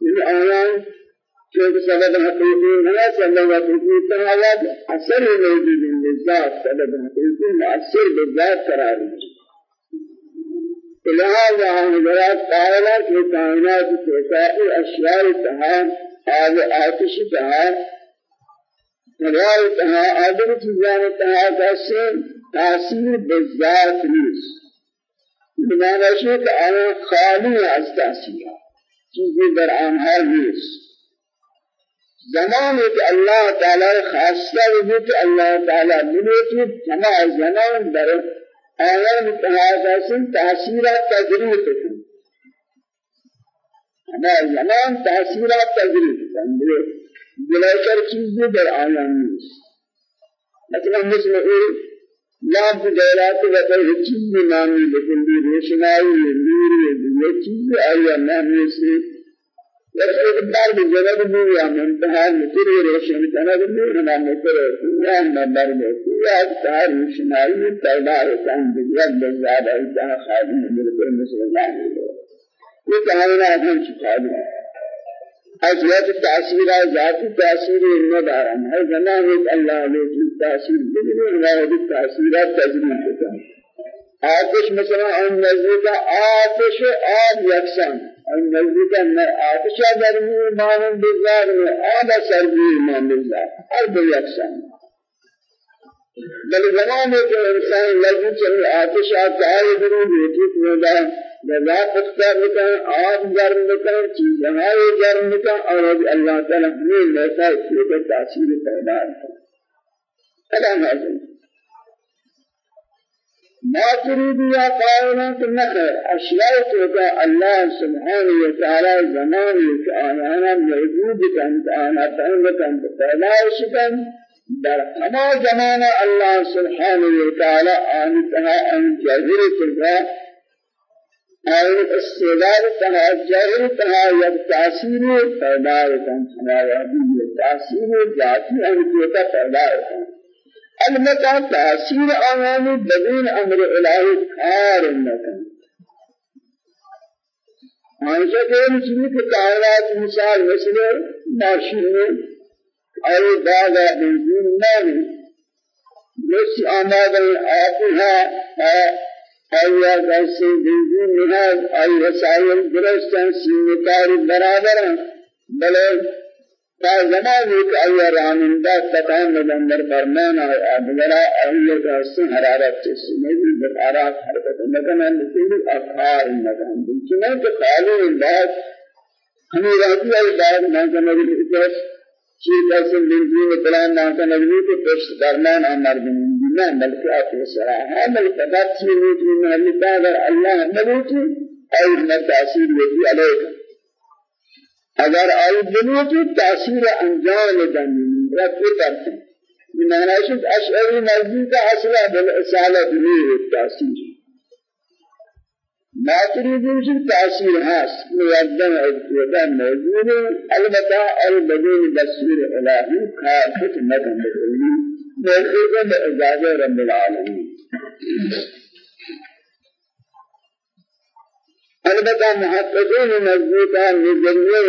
این آیان چونکہ سبب حقیقی ہے سبب حقیقی تحالات اثر موجود ہے بالذات سبب حقیقی مؤثر بالذات قرار ہے لہذا حضرات قائلہ کہ کائنات سوسائی اشیاء تہا آب آتش تہا نگاه تها آدم چیزان تها کسی تأثیر بالذات نیست. شد آن خالی از تأثیر. چیزی در آنها نیست. زمان ایک اللہ تعالی خاصہ وجود اللہ تعالی ملوٹی تمام زمان در آیان تحاضا سن تحصیرات تجرید کن تمام زمان تحصیرات تجرید کن بلاشر چیزی در آیان نیست. مثلا مثل این لام دولات و کوئی چیز نامی لیکن بھی روشنائی نور یہ چیز آیان نامی سے واستقبال بجواب الدنيا منتهى مثل روشن كان الدنيا مثل يا نمبر يا تعرف شمالي تابع كان بجواب بزاد إذا خادم من مثل الله یہ کہنا ہے شکایت ذات تاثیر ذات تاثیر ندارم ہے جناب اللہ نے تاثیر بدلی اللہ تاثیرات تجربہ کرتا آتش مثلا آن نزدیک آتش آب یکسان. آن نزدیک آتش گرمی ایمان بالله میں آب سردی ایمان بالله ہر دو یکسان. بل زمانے کے انسان لگی چلی آتش آتائے ضرور بیٹی پیدا جزا اختار بکن آب گرم بکن چیزہائی گرم بکن اور اللہ تعالی ہمیں ایسا اس کے تأثیر پیدا ہے کلام حاصل ما تريد يا قائلات النخر أشياء توقع الله سبحانه وتعالى زمان يتعانا موجود كانت آنا تنبت أنت پیدائش کن در ہما زمان اللہ سبحانه وتعالى آنتها أن جزر تلقى آن استعداد تها جزر تها یک تأثیر پیدائش کن ہما وحدی تأثیر ذاتی پیدائش کن البتہ تاثیر آیانی بدین أمر الہی کار نکن آنچہ کہ مسلم کے کائنات مثال مثل ماشین اور باغ بنزین نامی جس آماد آتها آیا جیسے بنزین نهاد آئی وسائل درستان سینکار برابر بلے تا زمان ایک ایا رانندہ تکان مدندر فرمان ادگرا ایا کا سن حرارت سے سنگی بخارات حرکت نکن لیکن افکار نکن. چنان کہ خالی انداز ہمیں راضی ہے بعد نہ سمجھ کہ چیز ایسے زندگی میں پلان نہ سمجھ کہ پشت درمان أمر نہ بلکہ آپ صلاح ہے بلکہ فقط چیز میں اللہ نبوتی اور نہ تأثیر ہوتی علیہ اگر آئی دنیا کی تأثیر انجام دنی رفت کرتے ہیں معنی شد اشعری نزدیک أصلا بالاسالہ دنیا تأثیر. ماتریدی کی تأثیر هست مقدم ابتدا موجود. ہے البتہ البدین دستور الہی کافت مدن بکلی موجود ہے رب العالمین. البتہ محققین نزدیکا نظریہ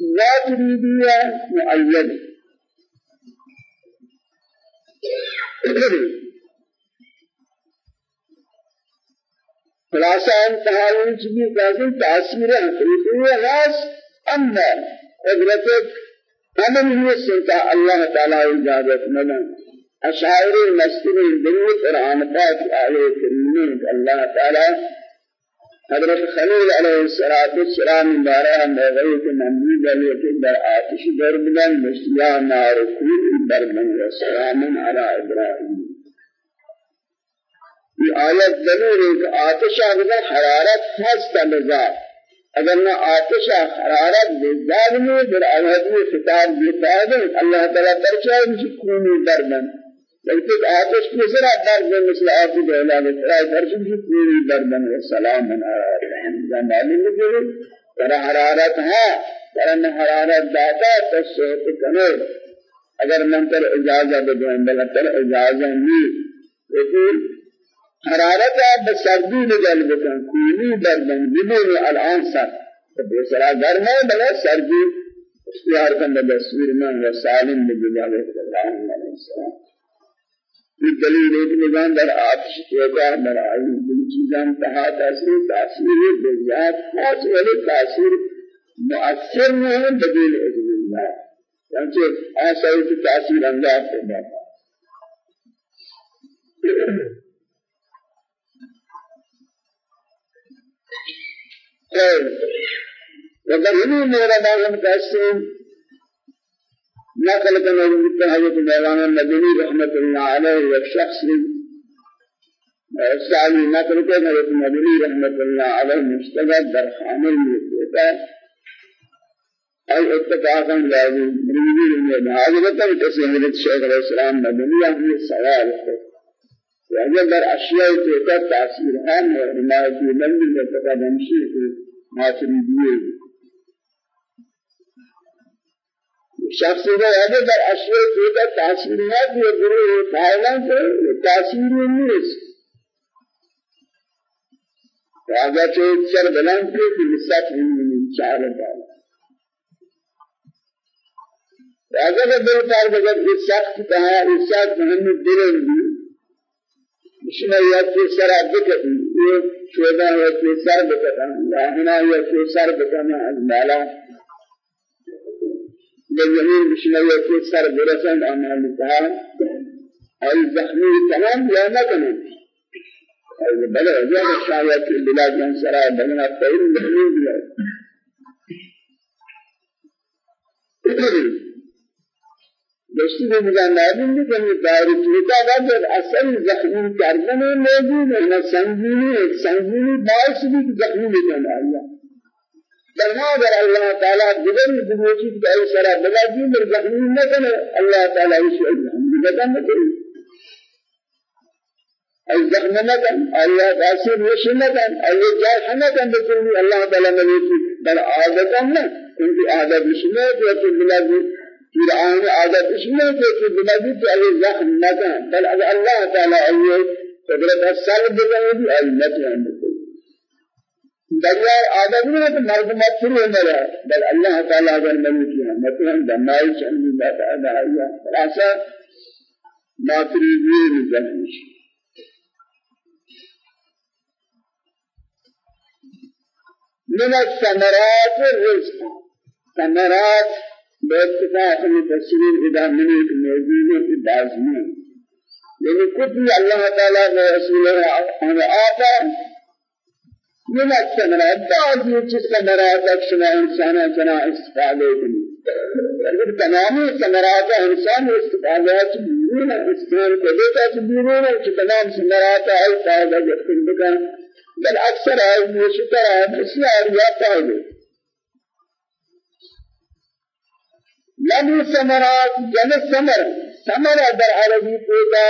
ذات ریدیہ معید خلاصہ انتہائی چکی کہتے تأثیر حقیقی خاص اما قدرت امن ہوئے سنتا اللہ تعالی اجازت مدن اشعار المسلمين دنيا قرآن پاک آئے کریمین اللہ تعالی حضرت خلیل علیہ الصلوۃ والسلام بارہ موضوع کے محمود علیہ کے در آتش در بلن مشیا نار کول در من السلام علی ابراہیم یہ آیت ضرور ایک آتش اگر حرارت ہست لذا اگر نہ آتش حرارت لذا میں در الہدی خطاب دیتا ہے اللہ تعالی درچہ کونی در من لیکن آتش نظر درد مثل آتی دولا بترا درد کی پوری دردن و سلام علیہم زمانی لگے ترا حرارت ہے ترا حرارت داتا تصوت کنو اگر من تر اجازت بدوں بل تر لیکن حرارت دردن بدون بلا اختیار کرنے دستور میں و سالم علیہ السلام. یہ دلیل ایک نظام در آتش کیگا در آئی دل چیزان تہا تاثیر تاثیر بزیاد خاص ولی تاثیر مؤثر نہیں بدل اذن اللہ چنانچہ آسائی کی تاثیر انداز پیدا وقال هني مورد آغم قاسم نقل كما يقول حضرت مولانا النبي رحمة الله عليه والشخص. سعلي نقل كما حضرت النبي رحمة الله عليه مستقد در خامل مستقد أي اتفاقا لازم مريدين من حضرت كسي حضرت شيخ الإسلام مدنية في السوال وأجل در أشياء تلك تأثير هم وحماية من يتقدم شيء ما تريديه شخص کو اگر در اشیاء دیگر تأثیرات یہ گروہ فائلان سے تأثیر نہیں راجا کے سر بلند کے لسات نہیں چار بار راجا کا دل پار بغیر اس شخص کہا اس شخص محمد دلن دی مشنا یا کے سر ذکر یہ شودا ہے کہ سر بکتا ہے ہنا یا کہ سر بکنا مالا لجميع بشنوية سر برسن أمام التهام أي زخمي تمام لا نكمل أي بلا زيادة شاية في البلاد من سراء بلنا الطير زخمي بلاد؟ دوستی کو مجھے معلوم نہیں کہ ہوتا ہے جب اصل زخمی کردن موجود ہے نہ سنگینی سنگینی باعث بھی زخمی لیکن اللہ بلما در الله تعالى بدل بوجود بأي سرا بلا دين بالزخمين نكنا الله تعالى يسوع بدل نكنا الزخم نكن الله تأثير وش نكن الله جارح نكن بكل الله تعالى مليك بل عادة ما كنت عادة بسمه في بلاد فرعون عادة بسمه في بلاد في الزخم نكن بل الله تعالى أيه قدرت السلب بكل أي نكن دریا آدم نے تو مرد شروع ہو رہا بل اللہ تعالی اگر نہیں کیا مت ہم دمائی چند اللہ تعالی آیا خلاصہ ماتریدی نجمش من الثمرات الرزق ثمرات باتفاق المفسرين إذا من الموجودة في بعضهم يعني كتب الله تعالى ورسوله أن آتا من الثمرات بعض يجي ثمرات أكشنا إنسانا جنا استفادة كني اگر تمام ثمرات انسان استفادات بيرون استفادة كذا بيرون کہ تمام ثمرات أي فائدة جتن بكا بل أكثر أي مشترى بسيار يا فائدة لم ثمرات جن ثمر ثمر در عربي پیدا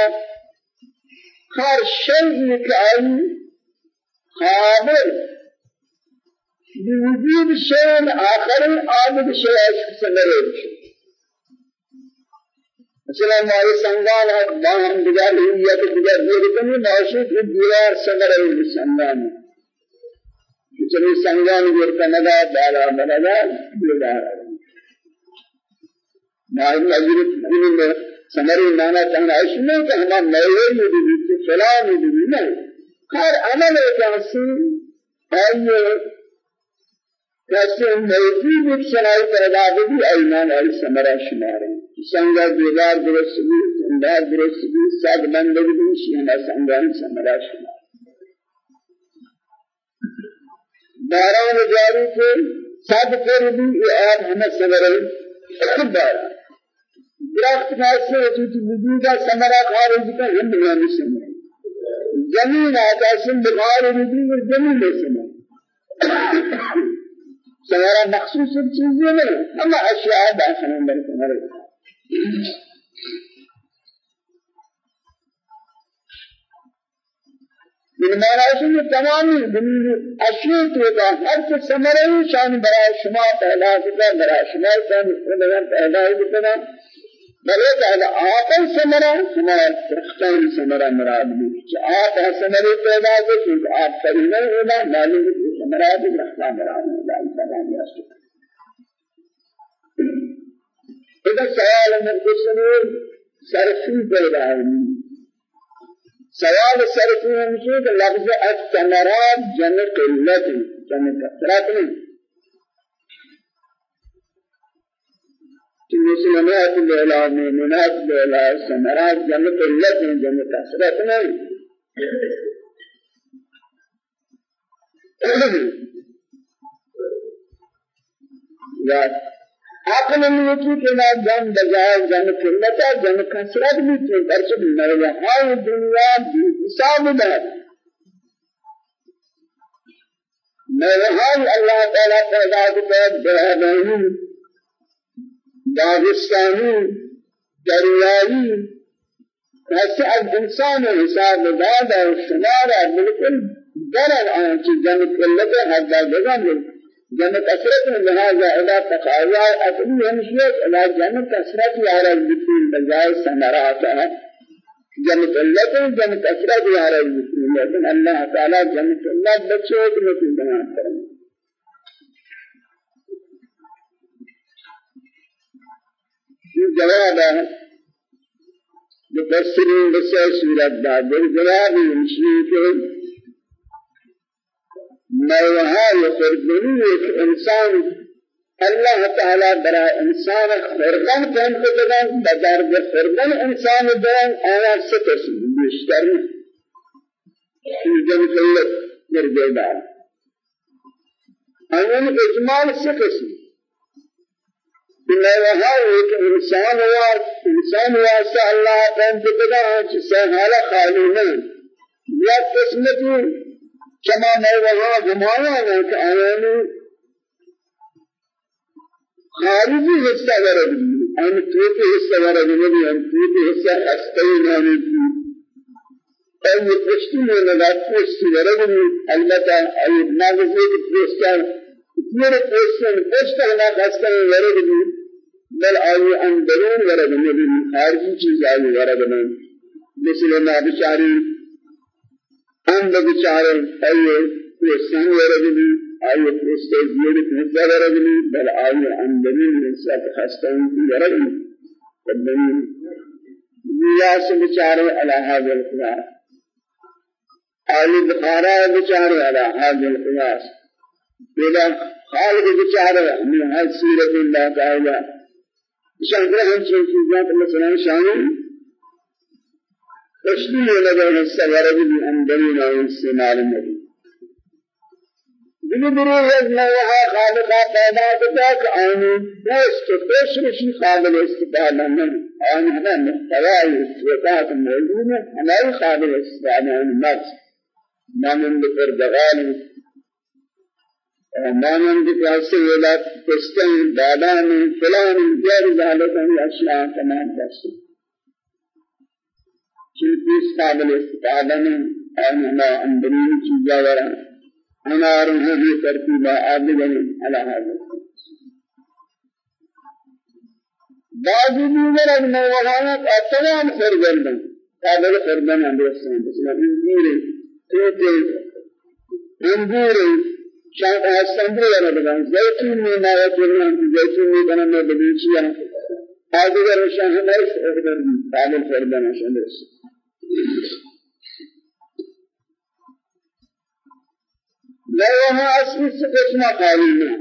شيء كأي قابل. بوجود شيء آخر عابد شيء سنره مثلا ہمارے سنگان ہے باہم دیگر ہوئی تو دیگر یہ کمی معشوق کی دیوار ورتا ندا دارا مندا دیوار. دین سنره مانا چاہنا اس میں کہ ہمارا نئے یہ بھی ہر عمل کسی آئیے کسی موجود ایک شرائط پیدا بھی ایمان اور سمرا شمار ہیں سنگا دیوار درست بھی سندار درست بھی ساد بندگ بھی شینا سنگان سمرا شمار داران جاری کے ساد پر بھی یہ آب ہمیں سمرا بارا درخت کاسے وجود کا سمرا خارج کا ہم بیان سمرا زمین آتاشن بخار ردی و زمین بسنا سوارا مخصوص چیزیں أما اشیاء داخل اندر کنر من معنی تمامی اشیاء تو کا ہر سے سمرے شان برائے شما پہلا کتا برائے شما شان پیدا کتا بلد على آقل سمرا سمرا تختان سمرا مراد بھی آق سمرا پیدا کو چیز آق سرینا ہونا معلوم ہے سمرا بھی رحمہ مراد ہے سلام رسول اذا سوال مقصد صرفی پیدا ہے سوال صرفی ہمشہ کہ لفظ الثمرات جمع قلت جمع کثرت نہیں مسلمات لولا مؤمنات لولا سمرات جمع قلت جمع كثرت نہیں عقل نیتی کے نا جن بجائے جن قلتا جن کثرت بھی تو درچ مریا ہائی دنیا حساب دار مرحال اللہ تعالیٰ پیدا کرتا بہدانی داغستانی دریایی ایسے از انسان حساب دادا و شمارا بالکل درن آنچه جن قلتا حد جگہ جمع کثرت لہذا ادا تقاضا اصلی ہمشیت ادا جمع کثرت یارا بکل بجائے سمرات ہے جمع قلت جمع کثرت یارا بکل لیکن اللہ تعالی قلت بچوں کو مثل بیان کریں یہ جواب ہے مفسرین بسے سورت داد جواب ہمشی کے موهای خردنی ایک إنسان؟ اللہ تعالی برا إنسان خردن کن کدن بدر خردن إنسان دن آیا ستس. بیشتر جن کلت مرجع دار آیان إجمال ستس. موها ایک انسان ہوا انسان واسع کدن چسے حالا خالی نہیں یا قسمتی كما موضوعها جماعة كأياني خارجي حصہ ورد أن توتی حصہ ورد نبی أن توتی حصہ ہستے نامی کی ان پشتی میں لگا پشتی ورد البتہ ایب ناغذی کی پشتا اتنیر پشتن پشتا ہنا خستا ورد بل آئی اندرون ورد نبی خارجی چیز آئی ورد نبی مثل ما بچاری هم بچاره ایه پرستان ورگلی آیه پرسته زیادی پرسته ورگلی بل آیه اندمی نسب خستان ورگلی قدمی نیاس بچاره علی هذا القياس آیه بخارا بچاره علی هذا القياس بلا خالق بچاره من هذه سورة الله تعالى شاكرا هم چیزات مثلا شامل تشبيه لدى السوارد بأنبرين أو استعمال النبي. بلی بری از نوها خالقا پیدا کتا کہ آنی پیش رشی قابل استفاده من آن ہمیں محتوای استفادات موجود ہے ہماری قابل استفاده ان نفس مانند پردغالی مانند کاسی ولاد کستن دادان فلان غیر ذالک اشیاء تمام دستے چیز قابل استفاده میں اور ہمیں اندرین چیزا ورا. ہمار ہمیں ترتیبہ آدھگن علی حاضر بعضی دیگر از موہانت اتمام خرگردن. قابل خرگردن اندرستان مثلا انجیر توتے انجیر شاید هستندری ورا بدن زیتون می نایت ورن زیتون می بنا میں بدیچیاں آدھگر شاہ ہمیں خرگردن قابل خرگردن اندرستان لا وها أصل سقس ما قالنا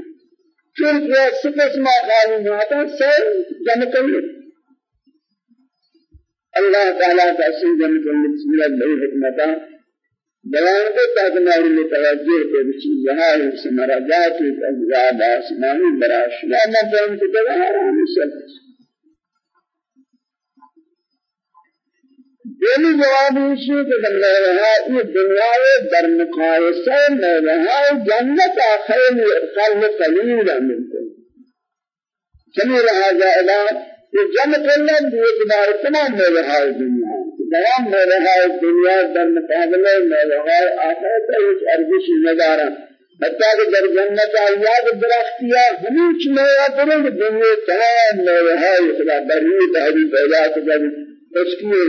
چون يا سقس ما قالنا هذا سر جمع كله الله تعالى تأسين جمع بسم الله بأي حكمتا بیان کو تاکہ ہماری متوجہ کو چیز ہے سمراجات اجزاد آسمانی براش لا نظر کو دعا ہے سب پہلی جواب یہ کہ اللہ یہ دنیا در مقایسہ میں رہا جنت خیر خلق قلیل رہا جائے یہ جنت اللہ تمام میں رہا دنیا. تمام رہا دنیا در مقابلے میں رہا آخرت ایک ارزش ندارا حتى کہ در جنت آیات درختیا ہمیچ میں آتریں دنیا تمام رہا خدا بری تحریف پیدا کر اس کی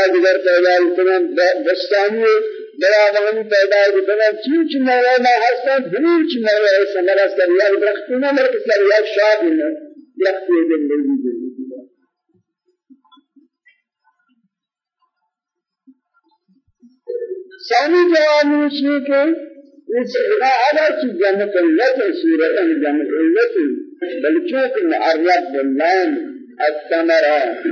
اگر پیدا کنن دستانی بلاوانی پیدا کنن چیچ مولانا حسن هیچ مولانا سمرا سر یا درختنا مرک سر یا شاد نه درختی زندگی ثانی جوانی شیء کہ اس لا على جنة اللت سورة جنة اللت بل چونکہ معرب باللام الثمرات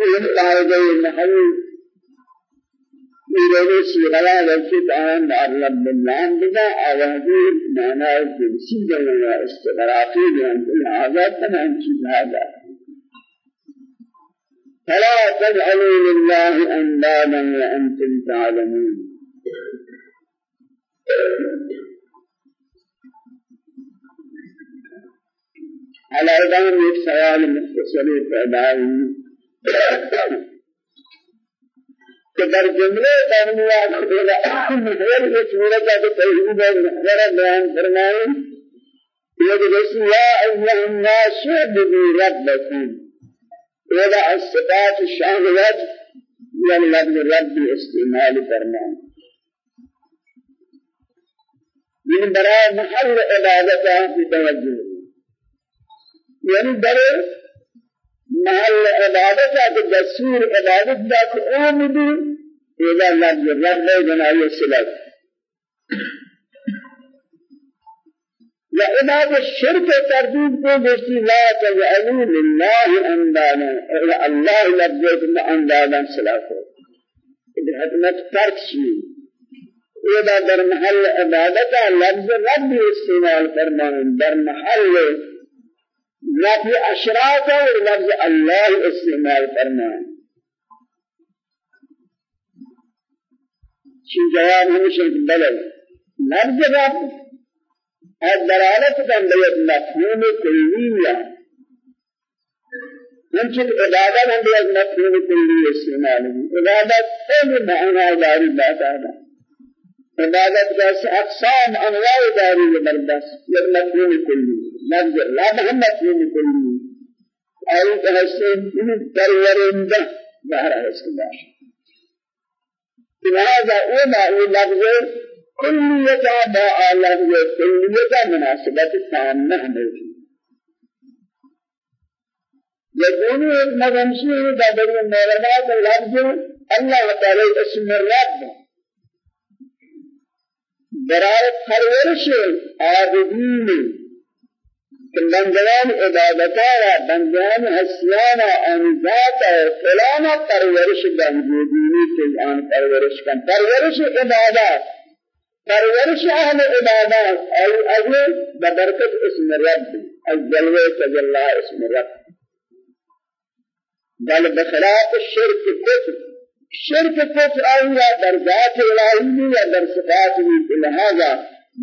من قاعدة النحو میره سیغلا وجود آن معلم بالله بدا آوازی معنی جنسی جنگا استغراقی جنگا لہذا تمام چیز هذا فلا تجعلوا لله أندادا وأنتم تعلمون. على إدام یک سوال مختصری پیدا کہ در جملے درمیان محور کی صورت ہے توحید اور محور بیان فرمائے یہ رسول یا ایها الناس ربكم. ولا الصفات الشاملات من لفظ رب استعمال فرمائے من برای محل عبادت کی توجہ یعنی در محل عبادت ہے دستور عبادت دا کو إذا لفظ رب بنا يسلك. وإمام الشرك ترديد کو بشتی لا تجعلوا لله أندادا الله لفظ أندادا سلاكو إذا حكمت فرق شيء إذا در محل عبادت لفظ رب استعمال فرمان در محل اشراق اور لفظ اللہ استعمال فرمائیں شی جواب ہمیشہ بلل لفظ رب اور دلالت کا بیت مفہوم کلیہ منشد عبادت ہم بیت مفہوم کلیہ استعمال عبادت کوئی معنی داری بات آنا عبادت کا أقسام أنواع داری زبردست یک مفہوم کلیہ لفظ لا محمد من كل أي تحسن من ترورنده ظهر الإسلام لهذا أولا لفظ كلية باء لفظ كلية مناسبة تامة موجود يكون مغنشي بدل المولدات اللفظ الله تعالى اسم الرب برای پرورش عابدین بندگان عبادتارا بندگان حسیانا انزات فلانا پرورش بندگینی آن پرورش کن پرورش عبادت پرورش اہل عبادت ای أجل ببرکت اسم رب الجلوه تجلى اسم رب. بل بخلاف الشرك كفر شرك كفر ايها در ذات الهی یا در صفات لہذا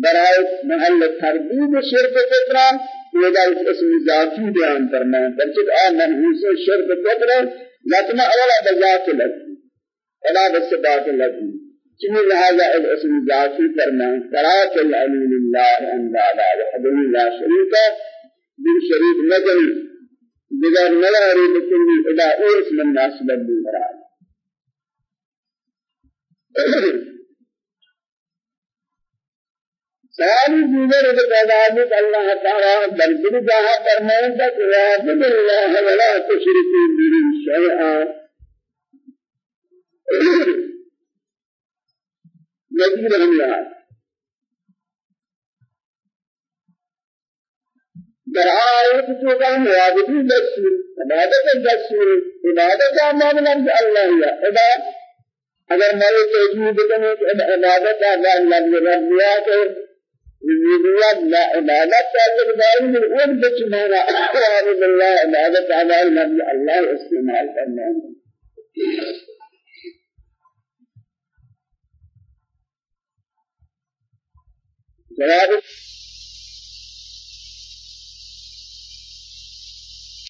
برای محل تردید شرک کفران ودا اسم ذاتی بیان فرمائیں بلکہ آ منحوس شرک قدر لكن اولا بذات لك ولا بصفات لك چنی لہذا الاسم ذاتی فرمائیں قرات العلی للہ اندادا وحده لا شریک بن شریک مدنی بغیر نلاری بکلی ادا اسم الناس بدل مراد ساری دیگر عبادات اللہ تعالی بلکہ جہاں فرمائے تک واجب اللہ ولا تشرکوا به شیئا نبی رحم اللہ در آیت جو کہ واجب دستور عبادت دستور عبادت کا معاملہ اللہ ہے عبادت. اگر میں توجیہ کروں کہ عبادت اللہ رب ربوبیت لا عبادت تعلق داری من اون بچ مانا. اعوذ بالله عبادت نبی اللہ استعمال کرنا graves